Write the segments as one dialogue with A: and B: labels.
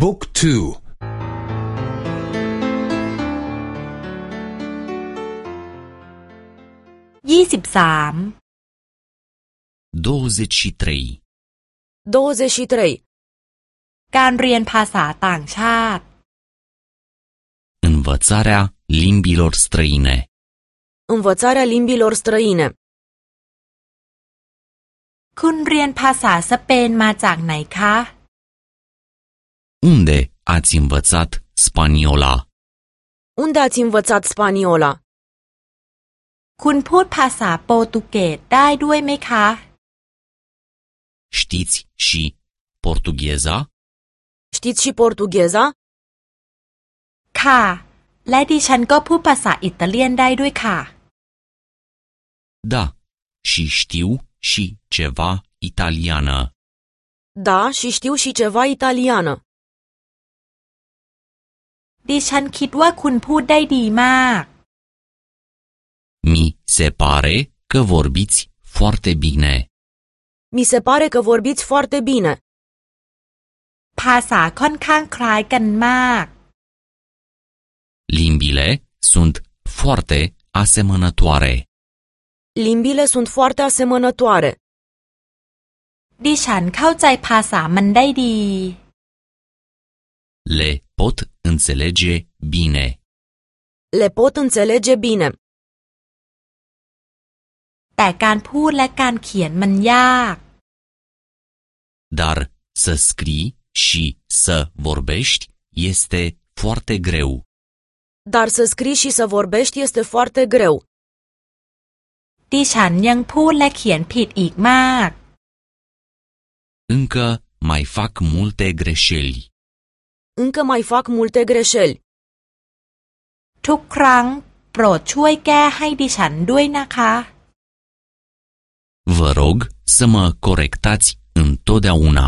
A: บุ๊กทู
B: ยี่สิบสาม
C: 23.
D: 23.
B: การเรียนภาษาต่างชาติ
C: Învățarea limbilor străine.
D: Învățarea limbilor străine.
B: คุณเรียนภาษาสเปนมาจากไหนคะ
C: Unde ați învățat spaniola?
D: Unde ați învățat spaniola?
B: คุณพูดภาษาโปรตุเกสได้ด้วยไหมคะ
C: Știți și portugheza?
D: Știți și portugheza?
B: ค่ะ และดิฉันก็พูดภาษาอิตาเลียนได้ด้วยค่ะ
C: Da, și știu și ceva italiană.
D: Da, și știu și ceva italiană.
B: ดิฉันคิดว่าคุณพูดได้ดีมาก
C: Mi se pare că vorbiți foarte bine.
D: Mi se pare că vorbiți foarte bine.
B: ภาษาค่อนข้างคล้ายกันมาก
C: Limbile sunt foarte asemănătoare.
D: Limbile sunt foarte asemănătoare.
B: ดิฉันเข้าใจภาษามันได้ดี
C: Le pot înțelege bine.
D: Le pot înțelege bine.
B: แต่การพูดและการเขียนมันยาก
C: Dar să scrii și să vorbești este foarte greu.
D: Dar să scrii și să vorbești este foarte greu.
B: ดิฉันยังพูดและเขียนผิดอีกมาก
C: Încă mai fac multe greșeli.
D: Încă mai fac multe greșeli.
B: ทุกครั้ง โปรดช่วยแก้ให้ดิฉันด้วยนะคะ
C: Vă rog să mă corectați întotdeauna.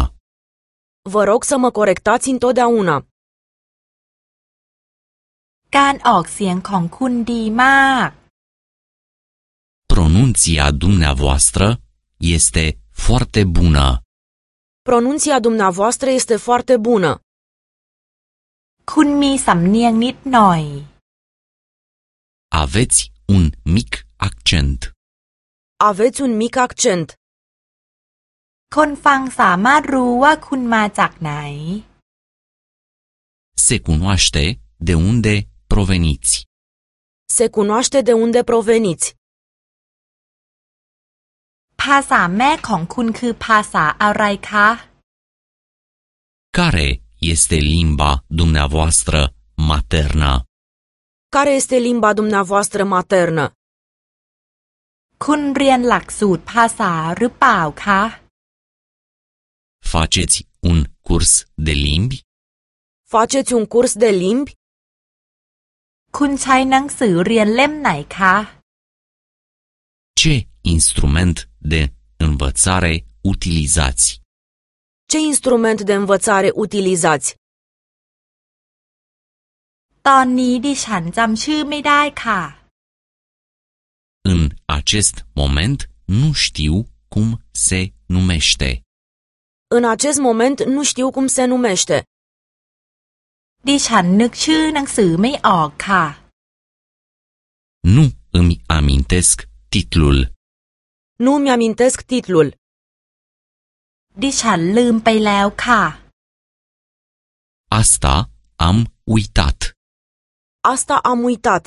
D: Vă rog să mă corectați întotdeauna.
B: การออกเสียงของคุณดีมาก
C: Pronunția dumneavoastră este foarte bună.
D: Pronunția dumneavoastră este foarte bună.
B: คุณมีสำเนียงนิดหน่อย
C: Aveți un mic accent.
D: Aveți un mic accent.
B: คนฟังสามารถรู้ว่าคุณมาจากไหน
C: Se cunoaște de unde proveniți.
D: Se cunoaște de unde proveniți.
B: ภาษาแม่ของคุณคือภาษาอะไรคะ
C: Care este limba dumneavoastră maternă?
D: Care este limba dumneavoastră maternă?
B: คุณเรียนหลักสูตรภาษาหรือเปล่าคะ
C: Faceți un curs de limbi?
D: Faceți un curs de limbi?
B: คุณใช้หนังสือเรียนเล่มไหนคะ
C: Ce instrument de învățare utilizați?
D: Ce instrument de învățare utilizați?
B: ตอนนี้ดิฉันจำชื่อไม่ได้ค่ะ
C: În acest moment nu știu cum se numește.
D: În acest moment nu știu cum se numește.
B: ดิฉันนึกชื่อหนังสือไม่ออกค่ะ
C: Nu îmi amintesc titlul.
D: Nu mi-amintesc titlul.
B: ดิฉันลืมไปแล้วค่ะ
C: Asta am uitat.
D: Asta am uitat.